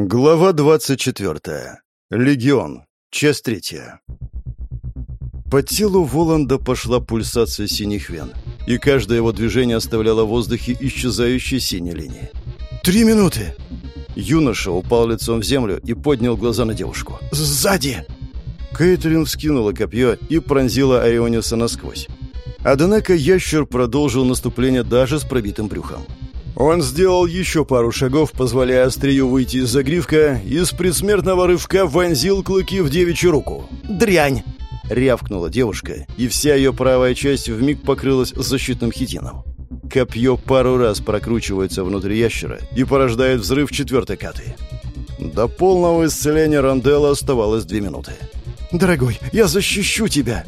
Глава 24. Легион. Часть третья. По телу Воланда пошла пульсация синих вен, и каждое его движение оставляло в воздухе исчезающие синие линии. «Три минуты!» Юноша упал лицом в землю и поднял глаза на девушку. «Сзади!» Кейтлин вскинула копье и пронзила Ориониса насквозь. Однако ящер продолжил наступление даже с пробитым брюхом. Он сделал еще пару шагов, позволяя острию выйти из загривка, и с предсмертного рывка вонзил клыки в девичью руку. «Дрянь!» — рявкнула девушка, и вся ее правая часть вмиг покрылась защитным хитином. Копье пару раз прокручивается внутри ящера и порождает взрыв четвертой каты. До полного исцеления Рандела оставалось две минуты. «Дорогой, я защищу тебя!»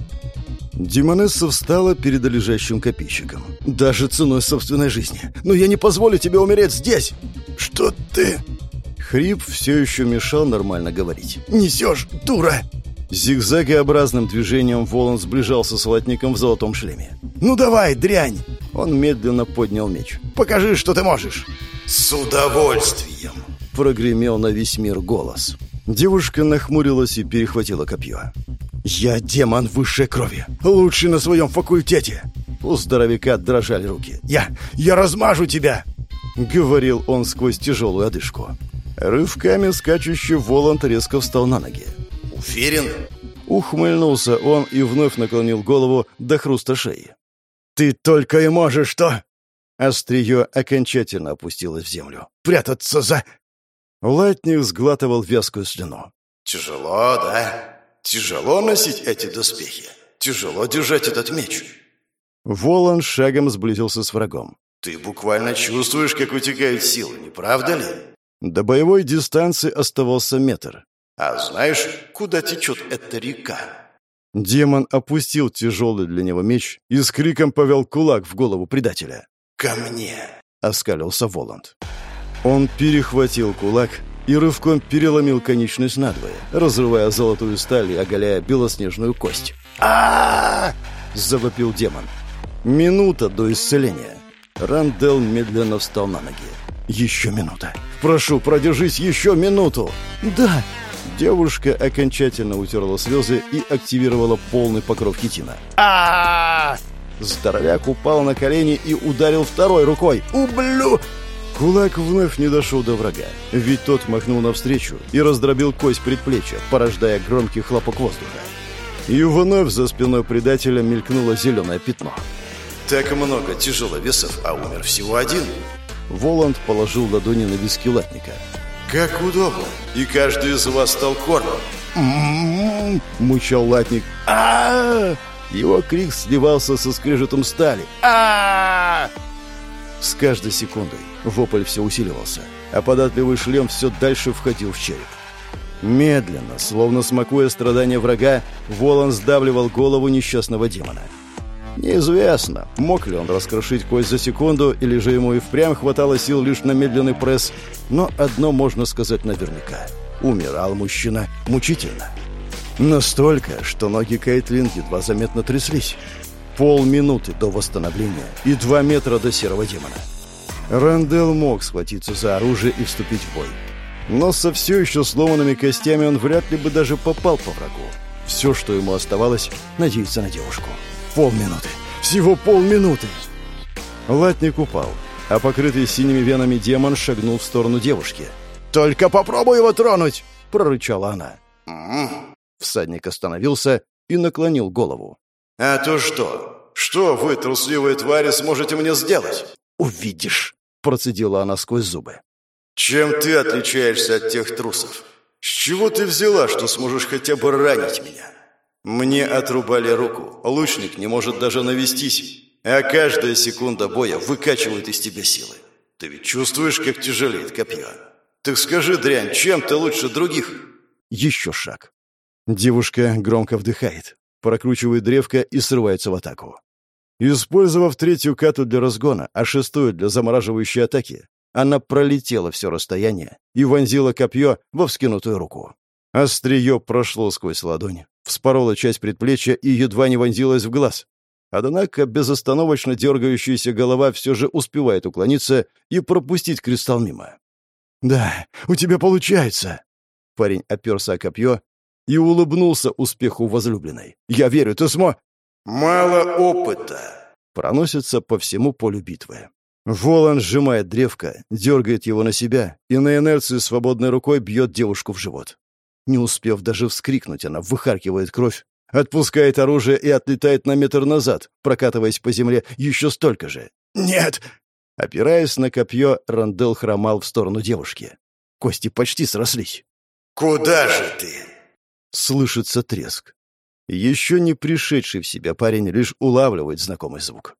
Демонесса встала перед лежащим копейщиком. «Даже ценой собственной жизни. Но я не позволю тебе умереть здесь!» «Что ты...» Хрип все еще мешал нормально говорить. «Несешь, дура!» Зигзагообразным движением Волан сближался с латником в золотом шлеме. «Ну давай, дрянь!» Он медленно поднял меч. «Покажи, что ты можешь!» «С удовольствием!» Прогремел на весь мир голос. Девушка нахмурилась и перехватила копье. «Я демон высшей крови, лучший на своем факультете!» У здоровяка дрожали руки. «Я... я размажу тебя!» — говорил он сквозь тяжелую одышку. Рывками скачущий Воланд резко встал на ноги. «Уверен?» Ухмыльнулся он и вновь наклонил голову до хруста шеи. «Ты только и можешь что...» Острие окончательно опустилось в землю. «Прятаться за...» Латник сглатывал вязкую слюну. «Тяжело, да?» Тяжело носить эти доспехи. Тяжело держать этот меч. Волан шагом сблизился с врагом. Ты буквально чувствуешь, как вытекают силы, не правда ли? До боевой дистанции оставался метр. А знаешь, куда течет эта река? Демон опустил тяжелый для него меч и с криком повел кулак в голову предателя. «Ко мне!» — оскалился Воланд. Он перехватил кулак и рывком переломил конечность надвое, разрывая золотую сталь и оголяя белоснежную кость. а завопил демон. Минута до исцеления. Рандел медленно встал на ноги. «Еще минута. Прошу, продержись еще минуту!» «Да!» Девушка окончательно утерла слезы и активировала полный покров хитина. а Здоровяк упал на колени и ударил второй рукой. «Ублю!» Кулак вновь не дошел до врага, ведь тот махнул навстречу и раздробил кость предплечья, порождая громкий хлопок воздуха. И вновь за спиной предателя мелькнуло зеленое пятно. «Так много тяжеловесов, а умер всего один!» Воланд положил ладони на виски латника. «Как удобно! И каждый из вас стал кормом!» «М-м-м!» мучал латник. а Его крик сливался со скрежетом стали. а С каждой секундой Вопль все усиливался, а податливый шлем все дальше входил в череп. Медленно, словно смакуя страдания врага, Волан сдавливал голову несчастного демона. Неизвестно, мог ли он раскрошить кость за секунду, или же ему и впрямь хватало сил лишь на медленный пресс, но одно можно сказать наверняка. Умирал мужчина мучительно. Настолько, что ноги Кейтлин едва заметно тряслись. Полминуты до восстановления и два метра до серого демона. Рэндел мог схватиться за оружие и вступить в бой. Но со все еще сломанными костями он вряд ли бы даже попал по врагу. Все, что ему оставалось, надеяться на девушку. Полминуты. Всего полминуты. Латник упал, а покрытый синими венами демон шагнул в сторону девушки. «Только попробуй его тронуть!» — прорычала она. Всадник остановился и наклонил голову. «А то что? Что вы, трусливые твари, сможете мне сделать?» «Увидишь!» Процедила она сквозь зубы. «Чем ты отличаешься от тех трусов? С чего ты взяла, что сможешь хотя бы ранить меня? Мне отрубали руку, лучник не может даже навестись, а каждая секунда боя выкачивает из тебя силы. Ты ведь чувствуешь, как тяжелеет копье? Так скажи, дрянь, чем ты лучше других?» Еще шаг. Девушка громко вдыхает, прокручивает древко и срывается в атаку. Использовав третью кату для разгона, а шестую для замораживающей атаки, она пролетела все расстояние и вонзила копье во вскинутую руку. Острие прошло сквозь ладонь, вспороло часть предплечья и едва не вонзилось в глаз. Однако безостановочно дергающаяся голова все же успевает уклониться и пропустить кристалл мимо. «Да, у тебя получается!» Парень оперся о копье и улыбнулся успеху возлюбленной. «Я верю, ты смо...» «Мало опыта!» Проносится по всему полю битвы. Волан сжимает древко, дергает его на себя и на инерцию свободной рукой бьет девушку в живот. Не успев даже вскрикнуть, она выхаркивает кровь, отпускает оружие и отлетает на метр назад, прокатываясь по земле еще столько же. «Нет!» Опираясь на копье, Рандел хромал в сторону девушки. Кости почти срослись. «Куда же ты?» Слышится треск. Еще не пришедший в себя парень лишь улавливает знакомый звук.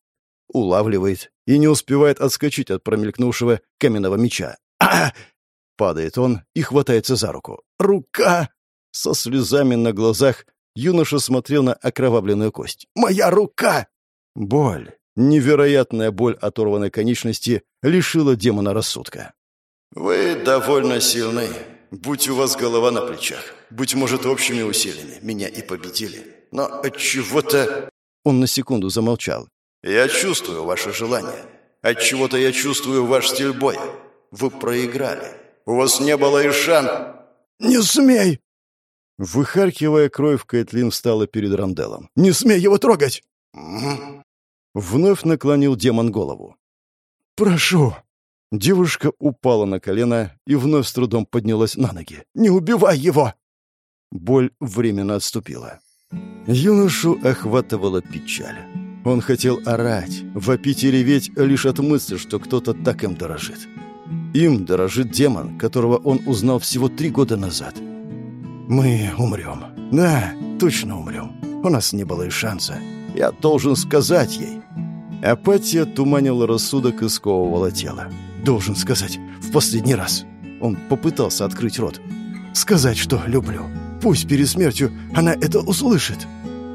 Улавливает и не успевает отскочить от промелькнувшего каменного меча. а Падает он и хватается за руку. «Рука!» Со слезами на глазах юноша смотрел на окровавленную кость. «Моя рука!» Боль, невероятная боль оторванной конечности, лишила демона рассудка. «Вы довольно сильны. Будь у вас голова на плечах, быть может, общими усилиями, меня и победили. Но от чего-то...» Он на секунду замолчал. «Я чувствую ваше желание. От чего-то я чувствую ваш стиль боя. Вы проиграли. У вас не было и шан...» «Не смей!» Выхаркивая кровь, Кэтлин встала перед Ранделом. «Не смей его трогать!» угу. Вновь наклонил демон голову. «Прошу!» Девушка упала на колено и вновь с трудом поднялась на ноги. «Не убивай его!» Боль временно отступила. Юношу охватывала печаль. Он хотел орать, вопить и реветь лишь от мысли, что кто-то так им дорожит. Им дорожит демон, которого он узнал всего три года назад. «Мы умрем. Да, точно умрем. У нас не было и шанса. Я должен сказать ей». Апатия туманила рассудок и сковывала тело. «Должен сказать. В последний раз». Он попытался открыть рот. «Сказать, что люблю. Пусть перед смертью она это услышит».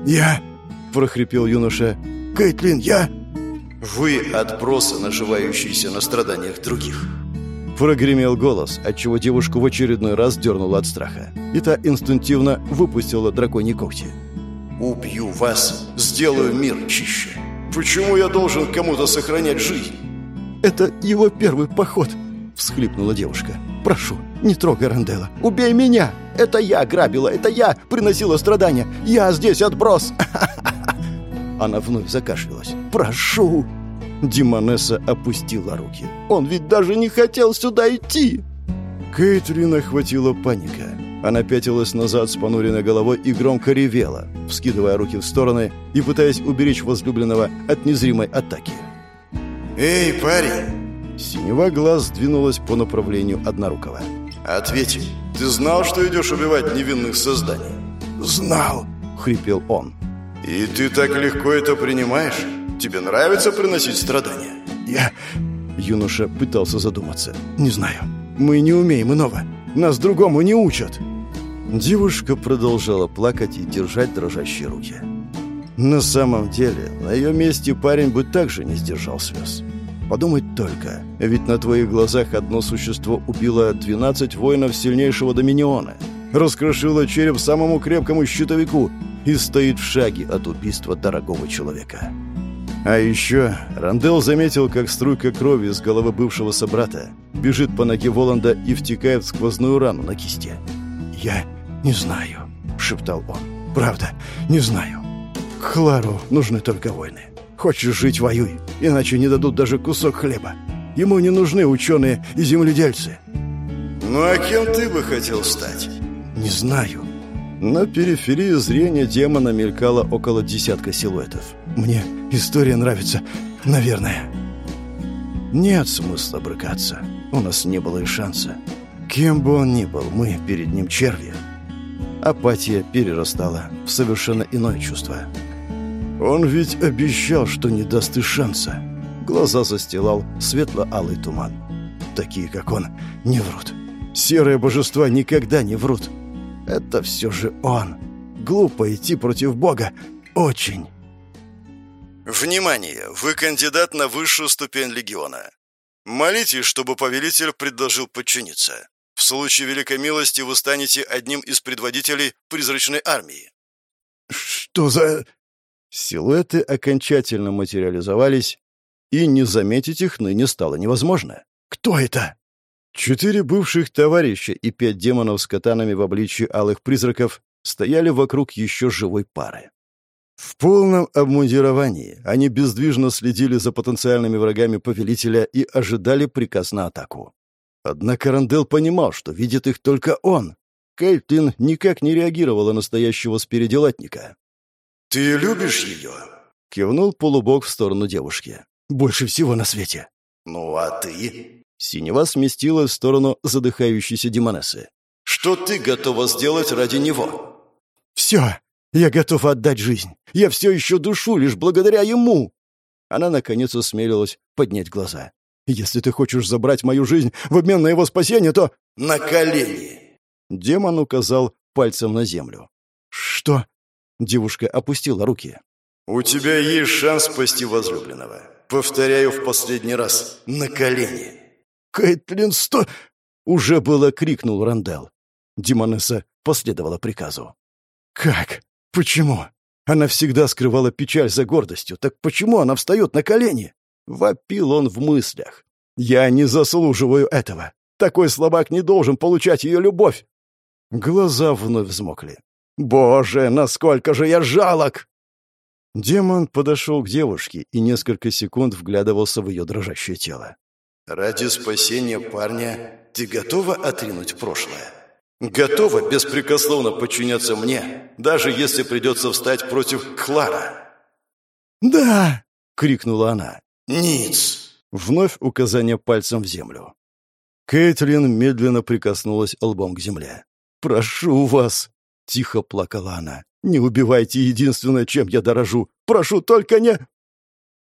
«Я...» — прохрипел юноша. «Кейтлин, я...» «Вы отбросы, наживающиеся на страданиях других». Прогремел голос, отчего девушку в очередной раз дернула от страха. И та инстинктивно выпустила драконьи когти. «Убью вас, сделаю мир чище. Почему я должен кому-то сохранять жизнь?» «Это его первый поход», — всхлипнула девушка. «Прошу, не трогай Рандела. Убей меня! Это я грабила, это я приносила страдания. Я здесь отброс!» Она вновь закашлялась. «Прошу!» Димонесса опустила руки. «Он ведь даже не хотел сюда идти!» Кейтрин охватила паника. Она пятилась назад с понуренной головой и громко ревела, вскидывая руки в стороны и пытаясь уберечь возлюбленного от незримой атаки. «Эй, парень!» Синева глаз двинулась по направлению Однорукого. «Ответь, ты знал, что идешь убивать невинных созданий?» «Знал!» — хрипел он. «И ты так легко это принимаешь?» Тебе нравится приносить страдания?» «Я...» Юноша пытался задуматься. «Не знаю. Мы не умеем иного. Нас другому не учат». Девушка продолжала плакать и держать дрожащие руки. На самом деле, на ее месте парень бы также не сдержал слез. Подумать только, ведь на твоих глазах одно существо убило 12 воинов сильнейшего Доминиона, раскрошило череп самому крепкому щитовику и стоит в шаге от убийства дорогого человека. А еще Рандел заметил, как струйка крови из головы бывшего собрата бежит по ноге Воланда и втекает в сквозную рану на кисти. «Я не знаю», — шептал он. «Правда, не знаю. Клару нужны только войны. Хочешь жить — воюй, иначе не дадут даже кусок хлеба. Ему не нужны ученые и земледельцы». «Ну а кем ты бы хотел стать?» «Не знаю». На периферии зрения демона мелькало около десятка силуэтов. Мне история нравится, наверное. Нет смысла брыкаться. У нас не было и шанса. Кем бы он ни был, мы перед ним черви. Апатия перерастала в совершенно иное чувство. Он ведь обещал, что не даст и шанса. Глаза застилал светло-алый туман. Такие, как он, не врут. Серые божества никогда не врут. Это все же он. Глупо идти против Бога. Очень. Внимание! Вы кандидат на высшую ступень легиона. Молитесь, чтобы повелитель предложил подчиниться. В случае великой милости вы станете одним из предводителей призрачной армии. Что за... Силуэты окончательно материализовались, и не заметить их ныне стало невозможно. Кто это? Четыре бывших товарища и пять демонов с катанами в обличье алых призраков стояли вокруг еще живой пары. В полном обмундировании они бездвижно следили за потенциальными врагами повелителя и ожидали приказ на атаку. Однако Рандел понимал, что видит их только он. Кейтлин никак не реагировала на стоящего спереди латника. «Ты любишь ее?» — кивнул полубог в сторону девушки. «Больше всего на свете». «Ну а ты?» Синева сместилась в сторону задыхающейся демонессы. «Что ты готова сделать ради него?» «Все!» Я готов отдать жизнь. Я все еще душу лишь благодаря ему!» Она, наконец, осмелилась поднять глаза. «Если ты хочешь забрать мою жизнь в обмен на его спасение, то...» «На колени!» Демон указал пальцем на землю. «Что?» Девушка опустила руки. «У тебя есть шанс спасти возлюбленного. Повторяю в последний раз. На колени!» «Кэтлин, сто...» Уже было крикнул Рандел. Демонесса последовала приказу. «Как? Почему? Она всегда скрывала печаль за гордостью. Так почему она встает на колени? Вопил он в мыслях. Я не заслуживаю этого. Такой слабак не должен получать ее любовь. Глаза вновь взмокли. Боже, насколько же я жалок! Демон подошел к девушке и несколько секунд вглядывался в ее дрожащее тело. «Ради спасения парня ты готова отринуть прошлое?» Готова беспрекословно подчиняться мне, даже если придется встать против Клара?» «Да!» — крикнула она. «Ниц!» — вновь указание пальцем в землю. Кэтлин медленно прикоснулась лбом к земле. «Прошу вас!» — тихо плакала она. «Не убивайте единственное, чем я дорожу! Прошу, только не...»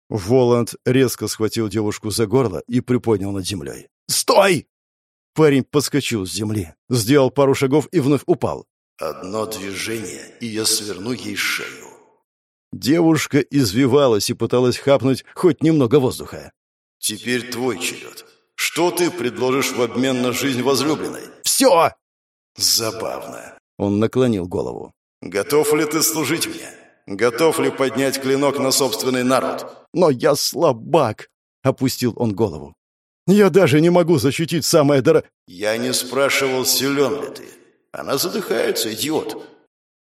Воланд резко схватил девушку за горло и приподнял над землей. «Стой!» Парень подскочил с земли, сделал пару шагов и вновь упал. «Одно движение, и я сверну ей шею». Девушка извивалась и пыталась хапнуть хоть немного воздуха. «Теперь твой черед. Что ты предложишь в обмен на жизнь возлюбленной?» «Все!» «Забавно». Он наклонил голову. «Готов ли ты служить мне? Готов ли поднять клинок на собственный народ?» «Но я слабак!» — опустил он голову. Я даже не могу защитить самое дорогое...» «Я не спрашивал, силен ли ты. Она задыхается, идиот».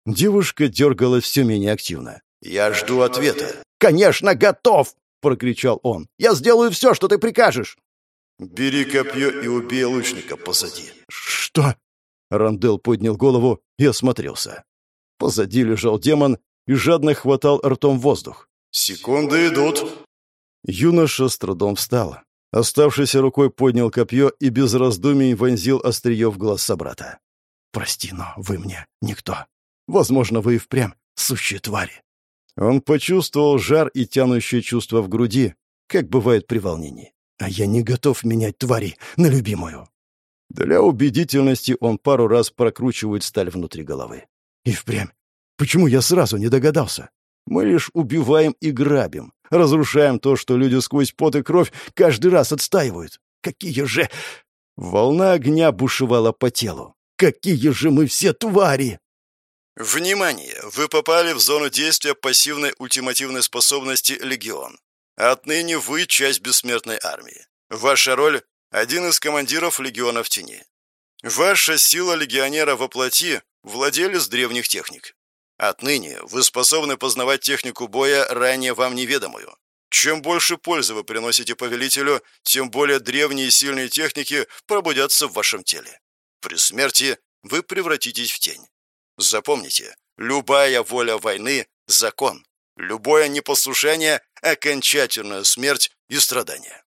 Девушка дергалась все менее активно. «Я жду ответа». «Конечно, готов!» — прокричал он. «Я сделаю все, что ты прикажешь!» «Бери копье и убей лучника позади». «Что?» Рандел поднял голову и осмотрелся. Позади лежал демон и жадно хватал ртом воздух. «Секунды идут». Юноша с трудом встал. Оставшейся рукой поднял копье и без раздумий вонзил острие в глаз собрата. «Прости, но вы мне никто. Возможно, вы и впрямь сущие твари». Он почувствовал жар и тянущее чувство в груди, как бывает при волнении. «А я не готов менять твари на любимую». Для убедительности он пару раз прокручивает сталь внутри головы. «И впрямь. Почему я сразу не догадался? Мы лишь убиваем и грабим, разрушаем то, что люди сквозь пот и кровь каждый раз отстаивают. Какие же... Волна огня бушевала по телу. Какие же мы все твари! Внимание! Вы попали в зону действия пассивной ультимативной способности «Легион». Отныне вы часть бессмертной армии. Ваша роль – один из командиров Легиона в тени. Ваша сила легионера во плоти – владелец древних техник. Отныне вы способны познавать технику боя, ранее вам неведомую. Чем больше пользы вы приносите повелителю, тем более древние и сильные техники пробудятся в вашем теле. При смерти вы превратитесь в тень. Запомните, любая воля войны – закон. Любое непослушание – окончательная смерть и страдания.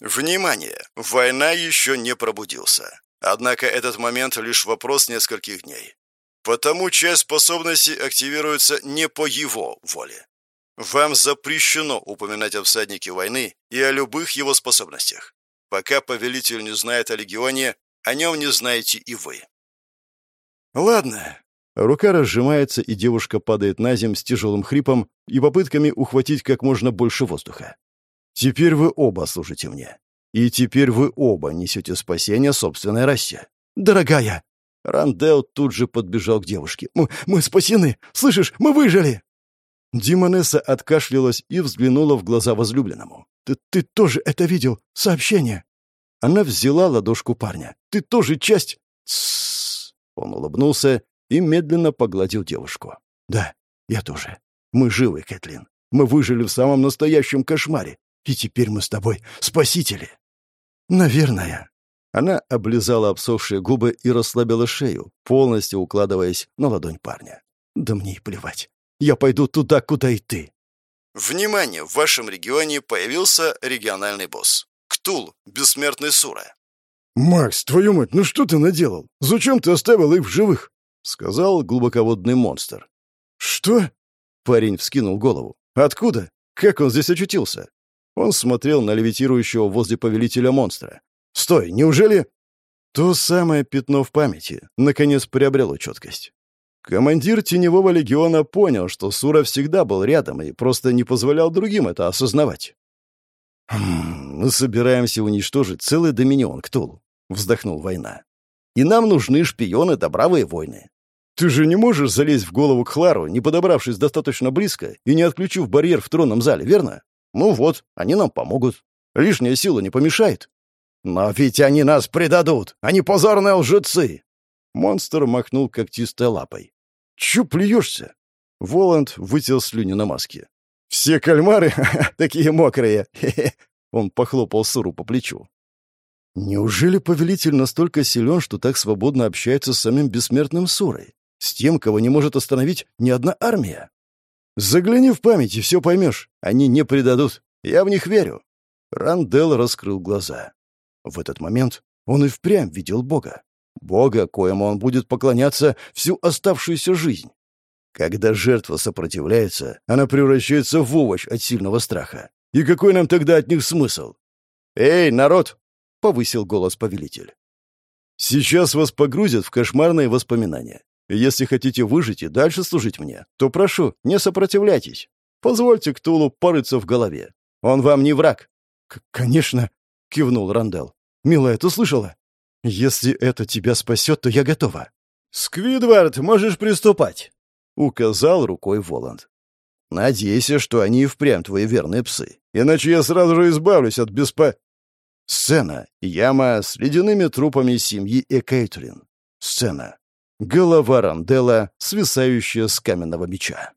Внимание! Война еще не пробудился. Однако этот момент лишь вопрос нескольких дней. Потому часть способностей активируется не по его воле. Вам запрещено упоминать о всаднике войны и о любых его способностях. Пока повелитель не знает о легионе, о нем не знаете и вы. Ладно. Рука разжимается, и девушка падает на землю с тяжелым хрипом и попытками ухватить как можно больше воздуха. Теперь вы оба служите мне. И теперь вы оба несете спасение собственной расе. Дорогая, Рандел тут же подбежал к девушке. «Мы, мы спасены! Слышишь, мы выжили!» Димонесса откашлялась и взглянула в глаза возлюбленному. «Ты, ты тоже это видел? Сообщение?» Она взяла ладошку парня. «Ты тоже часть...» «Тссс!» Он улыбнулся и медленно погладил девушку. «Да, я тоже. Мы живы, Кэтлин. Мы выжили в самом настоящем кошмаре. И теперь мы с тобой спасители». «Наверное». Она облизала обсохшие губы и расслабила шею, полностью укладываясь на ладонь парня. «Да мне и плевать. Я пойду туда, куда и ты». Внимание! В вашем регионе появился региональный босс. Ктул, бессмертный Сура. «Макс, твою мать, ну что ты наделал? Зачем ты оставил их в живых?» — сказал глубоководный монстр. «Что?» — парень вскинул голову. «Откуда? Как он здесь очутился?» Он смотрел на левитирующего возле повелителя монстра. «Стой, неужели...» То самое пятно в памяти наконец приобрело четкость. Командир Теневого легиона понял, что Сура всегда был рядом и просто не позволял другим это осознавать. «Хм, «Мы собираемся уничтожить целый доминион Ктулу», — вздохнул война. «И нам нужны шпионы да войны. Ты же не можешь залезть в голову к Хлару, не подобравшись достаточно близко и не отключив барьер в тронном зале, верно? Ну вот, они нам помогут. Лишняя сила не помешает. Но ведь они нас предадут! Они позорные лжецы!» Монстр махнул когтистой лапой. «Чё плюешься?» Воланд вытел слюни на маске. «Все кальмары такие мокрые!» Он похлопал Суру по плечу. «Неужели повелитель настолько силен, что так свободно общается с самим бессмертным Сурой? С тем, кого не может остановить ни одна армия? Загляни в память, и все поймешь. Они не предадут. Я в них верю. Рандел раскрыл глаза. В этот момент он и впрямь видел Бога. Бога, коему он будет поклоняться всю оставшуюся жизнь. Когда жертва сопротивляется, она превращается в овощ от сильного страха. И какой нам тогда от них смысл? «Эй, народ!» — повысил голос повелитель. «Сейчас вас погрузят в кошмарные воспоминания. Если хотите выжить и дальше служить мне, то прошу, не сопротивляйтесь. Позвольте Ктулу порыться в голове. Он вам не враг». «Конечно», — кивнул Рандел. «Милая, ты слышала? Если это тебя спасет, то я готова». «Сквидвард, можешь приступать», — указал рукой Воланд. «Надейся, что они и впрямь твои верные псы, иначе я сразу же избавлюсь от беспо...» Сцена. Яма с ледяными трупами семьи Экейтлин. Сцена голова Рандела, свисающая с каменного меча.